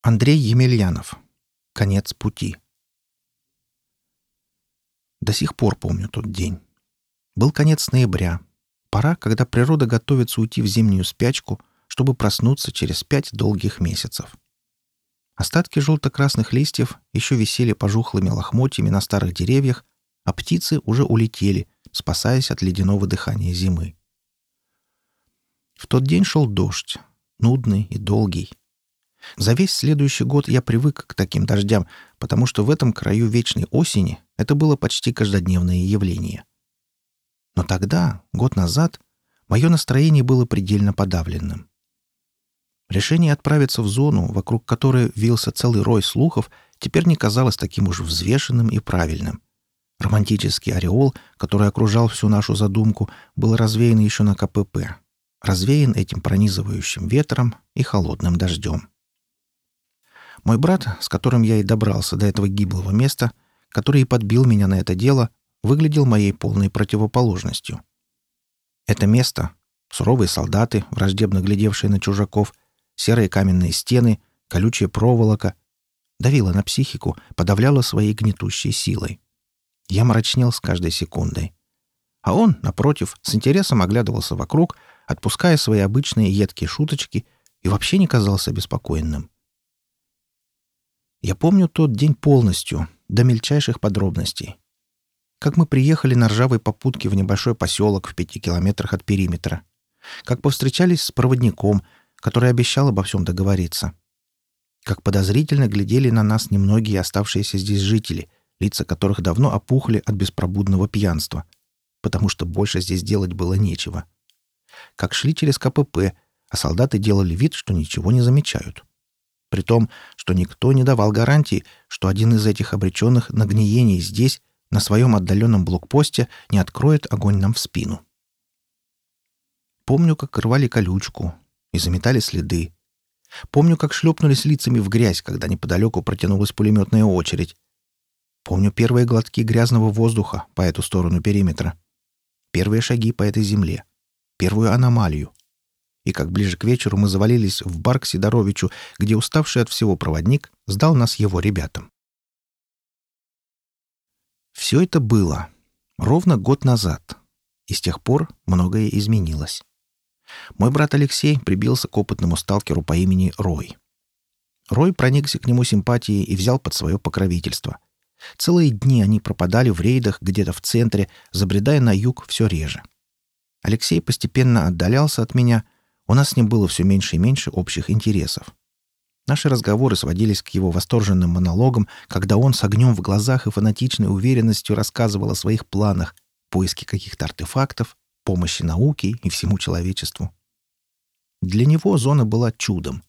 Андрей Емельянов. Конец пути. До сих пор помню тот день. Был конец ноября. Пора, когда природа готовится уйти в зимнюю спячку, чтобы проснуться через пять долгих месяцев. Остатки желто-красных листьев еще висели пожухлыми лохмотьями на старых деревьях, а птицы уже улетели, спасаясь от ледяного дыхания зимы. В тот день шел дождь, нудный и долгий. За весь следующий год я привык к таким дождям, потому что в этом краю вечной осени это было почти каждодневное явление. Но тогда, год назад, мое настроение было предельно подавленным. Решение отправиться в зону, вокруг которой вился целый рой слухов, теперь не казалось таким уж взвешенным и правильным. Романтический ореол, который окружал всю нашу задумку, был развеян еще на КПП. Развеян этим пронизывающим ветром и холодным дождем. Мой брат, с которым я и добрался до этого гиблого места, который и подбил меня на это дело, выглядел моей полной противоположностью. Это место — суровые солдаты, враждебно глядевшие на чужаков, серые каменные стены, колючая проволока — давило на психику, подавляло своей гнетущей силой. Я мрачнел с каждой секундой. А он, напротив, с интересом оглядывался вокруг, отпуская свои обычные едкие шуточки и вообще не казался беспокойным. Я помню тот день полностью, до мельчайших подробностей. Как мы приехали на ржавой попутке в небольшой поселок в пяти километрах от периметра. Как повстречались с проводником, который обещал обо всем договориться. Как подозрительно глядели на нас немногие оставшиеся здесь жители, лица которых давно опухли от беспробудного пьянства, потому что больше здесь делать было нечего. Как шли через КПП, а солдаты делали вид, что ничего не замечают. При том, что никто не давал гарантии, что один из этих обреченных на гниение здесь, на своем отдаленном блокпосте, не откроет огонь нам в спину. Помню, как рвали колючку и заметали следы. Помню, как шлепнулись лицами в грязь, когда неподалеку протянулась пулеметная очередь. Помню первые глотки грязного воздуха по эту сторону периметра. Первые шаги по этой земле. Первую аномалию и как ближе к вечеру мы завалились в бар к Сидоровичу, где уставший от всего проводник сдал нас его ребятам. Все это было ровно год назад, и с тех пор многое изменилось. Мой брат Алексей прибился к опытному сталкеру по имени Рой. Рой проникся к нему симпатией и взял под свое покровительство. Целые дни они пропадали в рейдах где-то в центре, забредая на юг все реже. Алексей постепенно отдалялся от меня — у нас с ним было все меньше и меньше общих интересов. Наши разговоры сводились к его восторженным монологам, когда он с огнем в глазах и фанатичной уверенностью рассказывал о своих планах, поиске каких-то артефактов, помощи науке и всему человечеству. Для него зона была чудом.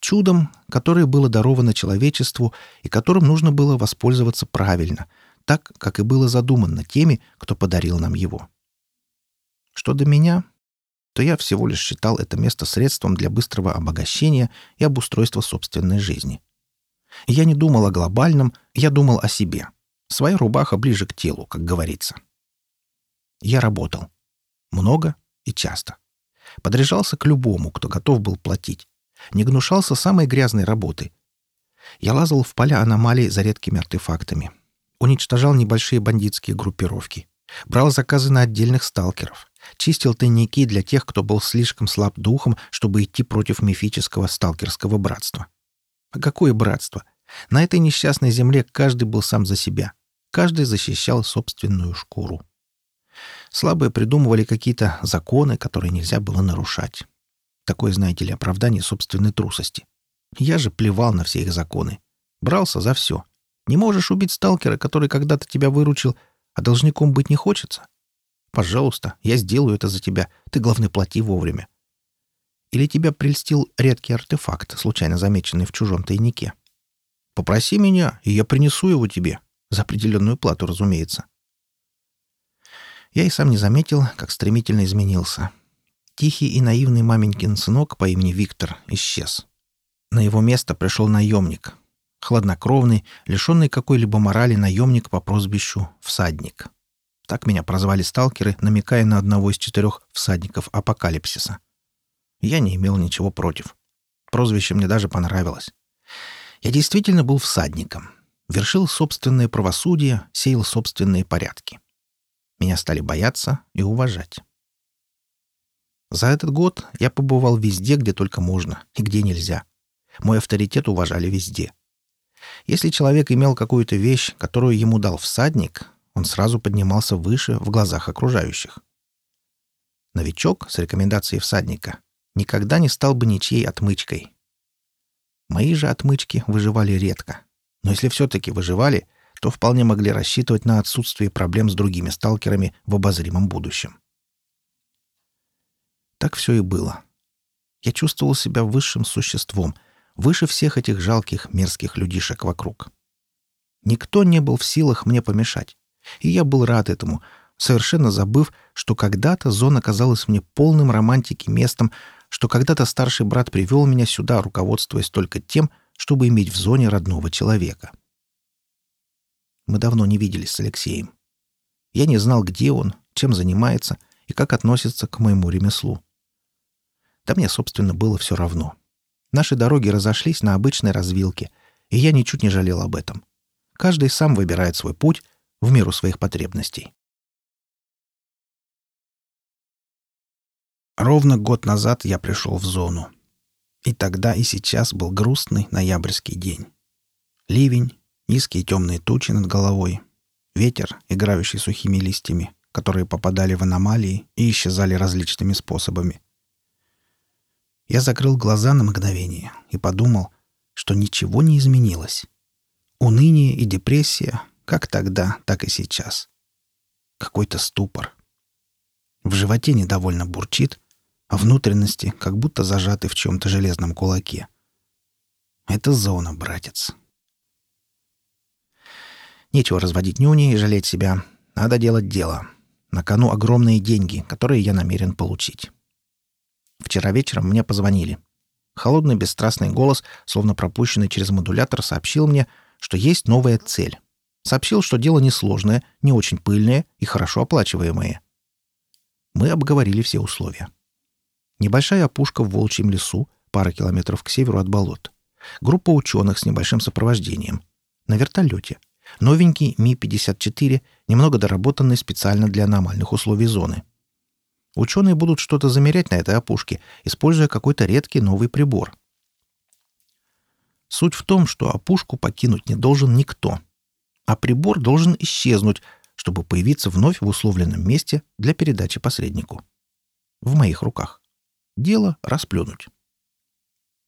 Чудом, которое было даровано человечеству и которым нужно было воспользоваться правильно, так, как и было задумано теми, кто подарил нам его. Что до меня, то я всего лишь считал это место средством для быстрого обогащения и обустройства собственной жизни. Я не думал о глобальном, я думал о себе. Своя рубаха ближе к телу, как говорится. Я работал. Много и часто. Подряжался к любому, кто готов был платить. Не гнушался самой грязной работы. Я лазал в поля аномалий за редкими артефактами. Уничтожал небольшие бандитские группировки. Брал заказы на отдельных сталкеров чистил тайники для тех, кто был слишком слаб духом, чтобы идти против мифического сталкерского братства. А какое братство? На этой несчастной земле каждый был сам за себя. Каждый защищал собственную шкуру. Слабые придумывали какие-то законы, которые нельзя было нарушать. Такое, знаете ли, оправдание собственной трусости. Я же плевал на все их законы. Брался за все. Не можешь убить сталкера, который когда-то тебя выручил, а должником быть не хочется? Пожалуйста, я сделаю это за тебя. Ты, главное, плати вовремя. Или тебя прельстил редкий артефакт, случайно замеченный в чужом тайнике? Попроси меня, и я принесу его тебе. За определенную плату, разумеется. Я и сам не заметил, как стремительно изменился. Тихий и наивный маменькин сынок по имени Виктор исчез. На его место пришел наемник. Хладнокровный, лишенный какой-либо морали наемник по прозвищу «Всадник». Так меня прозвали сталкеры, намекая на одного из четырех всадников апокалипсиса. Я не имел ничего против. Прозвище мне даже понравилось. Я действительно был всадником. Вершил собственное правосудие, сеял собственные порядки. Меня стали бояться и уважать. За этот год я побывал везде, где только можно и где нельзя. Мой авторитет уважали везде. Если человек имел какую-то вещь, которую ему дал всадник, он сразу поднимался выше в глазах окружающих. Новичок с рекомендацией всадника никогда не стал бы ничьей отмычкой. Мои же отмычки выживали редко. Но если все-таки выживали, то вполне могли рассчитывать на отсутствие проблем с другими сталкерами в обозримом будущем. Так все и было. Я чувствовал себя высшим существом, выше всех этих жалких мерзких людишек вокруг. Никто не был в силах мне помешать. И я был рад этому, совершенно забыв, что когда-то зона казалась мне полным романтики местом, что когда-то старший брат привел меня сюда, руководствуясь только тем, чтобы иметь в зоне родного человека. Мы давно не виделись с Алексеем. Я не знал, где он, чем занимается и как относится к моему ремеслу. Да мне, собственно, было все равно. Наши дороги разошлись на обычной развилке, и я ничуть не жалел об этом. Каждый сам выбирает свой путь в меру своих потребностей. Ровно год назад я пришел в зону. И тогда, и сейчас был грустный ноябрьский день. Ливень, низкие темные тучи над головой, ветер, играющий сухими листьями, которые попадали в аномалии и исчезали различными способами. Я закрыл глаза на мгновение и подумал, что ничего не изменилось. Уныние и депрессия как тогда, так и сейчас. Какой-то ступор. В животе недовольно бурчит, а внутренности как будто зажаты в чем-то железном кулаке. Это зона, братец. Нечего разводить нюни и жалеть себя. Надо делать дело. На кону огромные деньги, которые я намерен получить. Вчера вечером мне позвонили. Холодный бесстрастный голос, словно пропущенный через модулятор, сообщил мне, что есть новая цель. Сообщил, что дело несложное, не очень пыльное и хорошо оплачиваемое. Мы обговорили все условия. Небольшая опушка в Волчьем лесу, пара километров к северу от болот. Группа ученых с небольшим сопровождением. На вертолете. Новенький Ми-54, немного доработанный специально для аномальных условий зоны. Ученые будут что-то замерять на этой опушке, используя какой-то редкий новый прибор. Суть в том, что опушку покинуть не должен никто. А прибор должен исчезнуть, чтобы появиться вновь в условленном месте для передачи посреднику. В моих руках. Дело расплюнуть.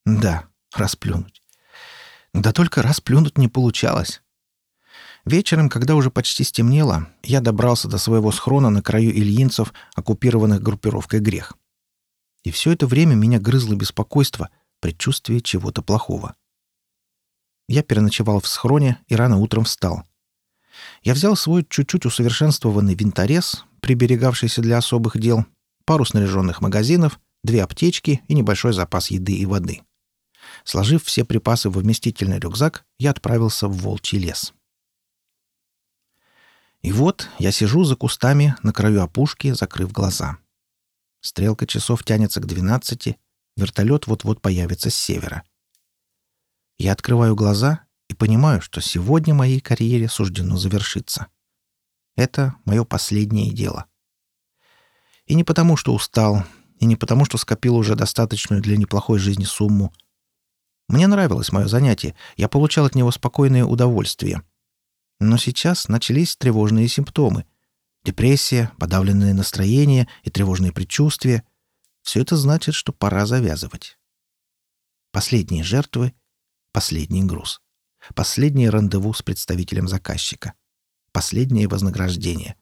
Да, расплюнуть. Да только расплюнуть не получалось. Вечером, когда уже почти стемнело, я добрался до своего схрона на краю Ильинцев, оккупированных группировкой «Грех». И все это время меня грызло беспокойство, предчувствие чего-то плохого. Я переночевал в схроне и рано утром встал. Я взял свой чуть-чуть усовершенствованный винторез, приберегавшийся для особых дел, пару снаряженных магазинов две аптечки и небольшой запас еды и воды. Сложив все припасы в вместительный рюкзак, я отправился в Волчий лес. И вот я сижу за кустами на краю опушки, закрыв глаза. Стрелка часов тянется к двенадцати, вертолет вот-вот появится с севера. Я открываю глаза и понимаю, что сегодня моей карьере суждено завершиться. Это мое последнее дело. И не потому, что устал, и не потому, что скопил уже достаточную для неплохой жизни сумму. Мне нравилось мое занятие, я получал от него спокойное удовольствие. Но сейчас начались тревожные симптомы. Депрессия, подавленное настроение и тревожные предчувствия. Все это значит, что пора завязывать. Последние жертвы, последний груз. Последнее рандеву с представителем заказчика. Последнее вознаграждение.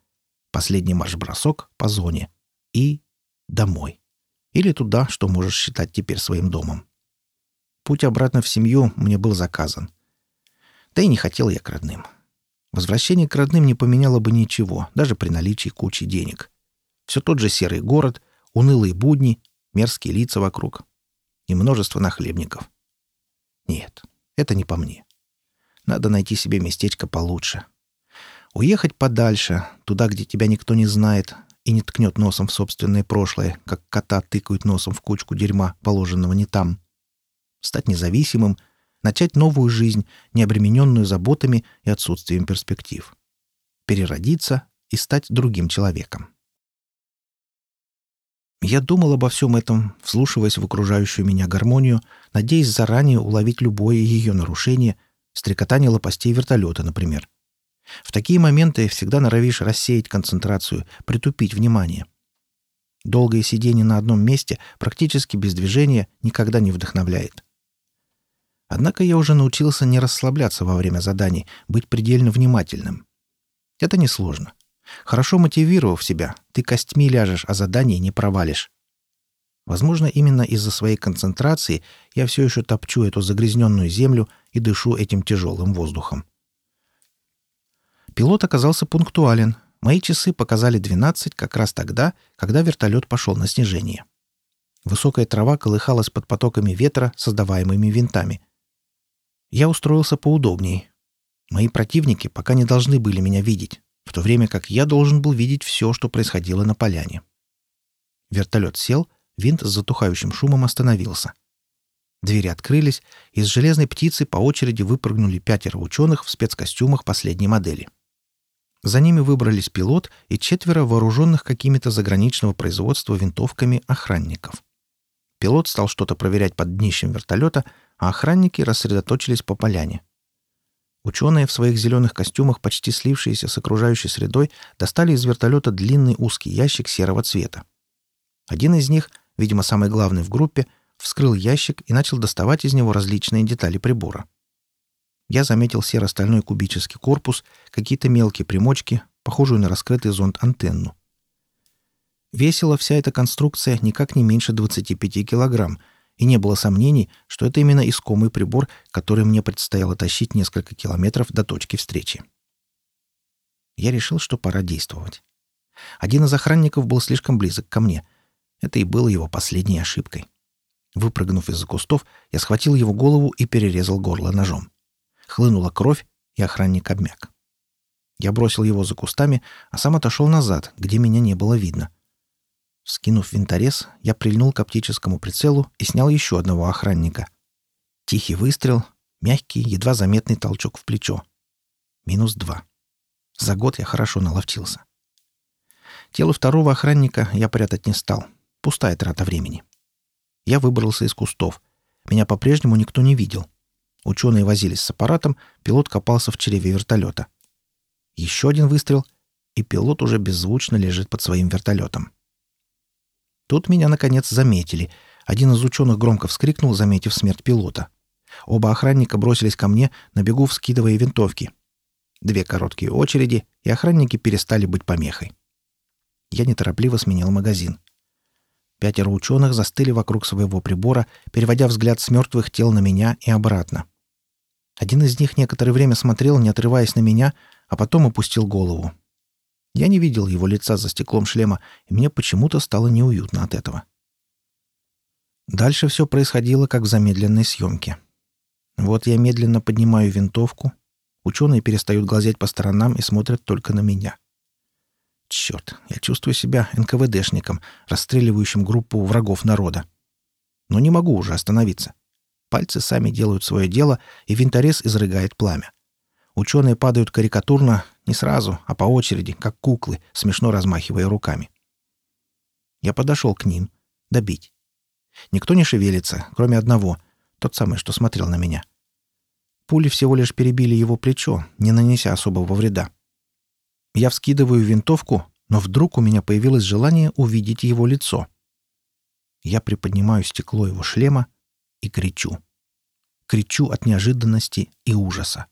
Последний марш-бросок по зоне. И домой. Или туда, что можешь считать теперь своим домом. Путь обратно в семью мне был заказан. Да и не хотел я к родным. Возвращение к родным не поменяло бы ничего, даже при наличии кучи денег. Все тот же серый город, унылые будни, мерзкие лица вокруг и множество нахлебников. Нет, это не по мне. Надо найти себе местечко получше. Уехать подальше, туда, где тебя никто не знает, и не ткнет носом в собственное прошлое, как кота тыкают носом в кучку дерьма, положенного не там. Стать независимым, начать новую жизнь, не обремененную заботами и отсутствием перспектив. Переродиться и стать другим человеком. Я думал обо всем этом, вслушиваясь в окружающую меня гармонию, надеясь заранее уловить любое ее нарушение, стрекотание лопастей вертолета, например. В такие моменты всегда норовишь рассеять концентрацию, притупить внимание. Долгое сидение на одном месте, практически без движения, никогда не вдохновляет. Однако я уже научился не расслабляться во время заданий, быть предельно внимательным. Это несложно. Хорошо мотивировав себя, ты костьми ляжешь, а задание не провалишь. Возможно, именно из-за своей концентрации я все еще топчу эту загрязненную землю и дышу этим тяжелым воздухом. Пилот оказался пунктуален. Мои часы показали 12 как раз тогда, когда вертолет пошел на снижение. Высокая трава колыхалась под потоками ветра, создаваемыми винтами. Я устроился поудобнее. Мои противники пока не должны были меня видеть, то время как я должен был видеть все, что происходило на поляне. Вертолет сел, винт с затухающим шумом остановился. Двери открылись, из железной птицы по очереди выпрыгнули пятеро ученых в спецкостюмах последней модели. За ними выбрались пилот и четверо вооруженных какими-то заграничного производства винтовками охранников. Пилот стал что-то проверять под днищем вертолета, а охранники рассредоточились по поляне — Ученые в своих зеленых костюмах, почти слившиеся с окружающей средой, достали из вертолета длинный узкий ящик серого цвета. Один из них, видимо, самый главный в группе, вскрыл ящик и начал доставать из него различные детали прибора. Я заметил серо-стальной кубический корпус, какие-то мелкие примочки, похожую на раскрытый зонд-антенну. Весила вся эта конструкция никак не меньше 25 килограмм — и не было сомнений, что это именно искомый прибор, который мне предстояло тащить несколько километров до точки встречи. Я решил, что пора действовать. Один из охранников был слишком близок ко мне. Это и было его последней ошибкой. Выпрыгнув из-за кустов, я схватил его голову и перерезал горло ножом. Хлынула кровь, и охранник обмяк. Я бросил его за кустами, а сам отошел назад, где меня не было видно — Скинув винторез, я прильнул к оптическому прицелу и снял еще одного охранника. Тихий выстрел, мягкий, едва заметный толчок в плечо. Минус два. За год я хорошо наловчился. Тело второго охранника я прятать не стал. Пустая трата времени. Я выбрался из кустов. Меня по-прежнему никто не видел. Ученые возились с аппаратом, пилот копался в чреве вертолета. Еще один выстрел, и пилот уже беззвучно лежит под своим вертолетом. Тут меня, наконец, заметили. Один из ученых громко вскрикнул, заметив смерть пилота. Оба охранника бросились ко мне, на бегу вскидывая винтовки. Две короткие очереди, и охранники перестали быть помехой. Я неторопливо сменил магазин. Пятеро ученых застыли вокруг своего прибора, переводя взгляд с мертвых тел на меня и обратно. Один из них некоторое время смотрел, не отрываясь на меня, а потом опустил голову. Я не видел его лица за стеклом шлема, и мне почему-то стало неуютно от этого. Дальше все происходило, как в замедленной съемке. Вот я медленно поднимаю винтовку. Ученые перестают глазеть по сторонам и смотрят только на меня. Черт, я чувствую себя НКВДшником, расстреливающим группу врагов народа. Но не могу уже остановиться. Пальцы сами делают свое дело, и винторез изрыгает пламя. Ученые падают карикатурно, не сразу, а по очереди, как куклы, смешно размахивая руками. Я подошел к ним. Добить. Никто не шевелится, кроме одного, тот самый, что смотрел на меня. Пули всего лишь перебили его плечо, не нанеся особого вреда. Я вскидываю винтовку, но вдруг у меня появилось желание увидеть его лицо. Я приподнимаю стекло его шлема и кричу. Кричу от неожиданности и ужаса.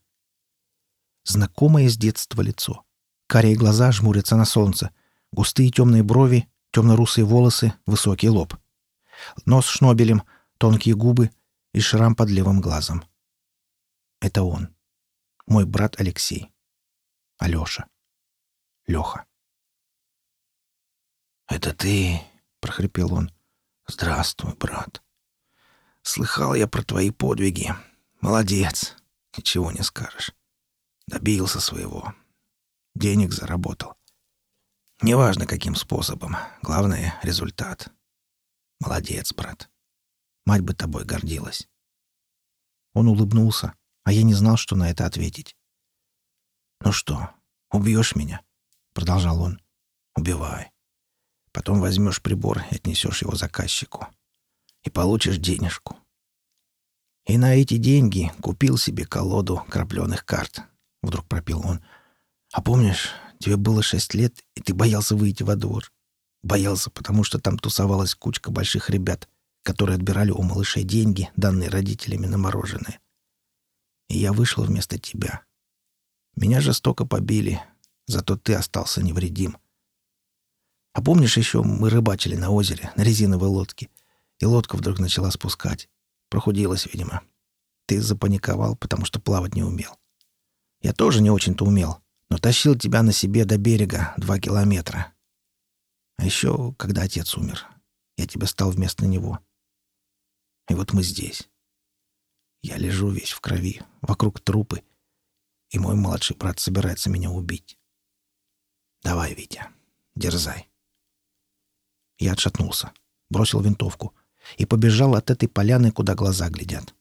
Знакомое с детства лицо. Карие глаза жмурятся на солнце. Густые темные брови, темно-русые волосы, высокий лоб. Нос шнобелем, тонкие губы и шрам под левым глазом. Это он. Мой брат Алексей. Алёша. Лёха. «Это ты?» — прохрипел он. «Здравствуй, брат. Слыхал я про твои подвиги. Молодец. Ничего не скажешь. Добился своего. Денег заработал. Неважно, каким способом. Главное — результат. Молодец, брат. Мать бы тобой гордилась. Он улыбнулся, а я не знал, что на это ответить. «Ну что, убьешь меня?» — продолжал он. «Убивай. Потом возьмешь прибор и отнесешь его заказчику. И получишь денежку. И на эти деньги купил себе колоду крапленых карт. Вдруг пропил он. А помнишь, тебе было шесть лет, и ты боялся выйти во двор. Боялся, потому что там тусовалась кучка больших ребят, которые отбирали у малышей деньги, данные родителями на мороженое. И я вышел вместо тебя. Меня жестоко побили, зато ты остался невредим. А помнишь еще, мы рыбачили на озере, на резиновой лодке, и лодка вдруг начала спускать. Прохудилась, видимо. Ты запаниковал, потому что плавать не умел. Я тоже не очень-то умел, но тащил тебя на себе до берега два километра. А еще, когда отец умер, я тебя стал вместо него. И вот мы здесь. Я лежу весь в крови, вокруг трупы, и мой младший брат собирается меня убить. Давай, Витя, дерзай. Я отшатнулся, бросил винтовку — и побежал от этой поляны, куда глаза глядят.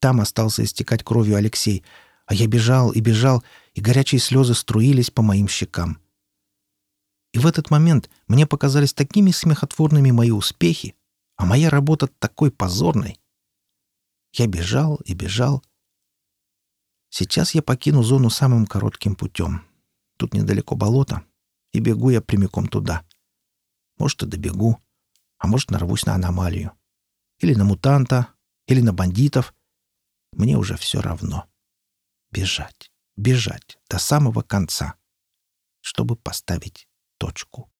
Там остался истекать кровью Алексей, а я бежал и бежал, и горячие слезы струились по моим щекам. И в этот момент мне показались такими смехотворными мои успехи, а моя работа такой позорной. Я бежал и бежал. Сейчас я покину зону самым коротким путем. Тут недалеко болото, и бегу я прямиком туда. Может, и добегу а может, нарвусь на аномалию. Или на мутанта, или на бандитов. Мне уже все равно. Бежать, бежать до самого конца, чтобы поставить точку.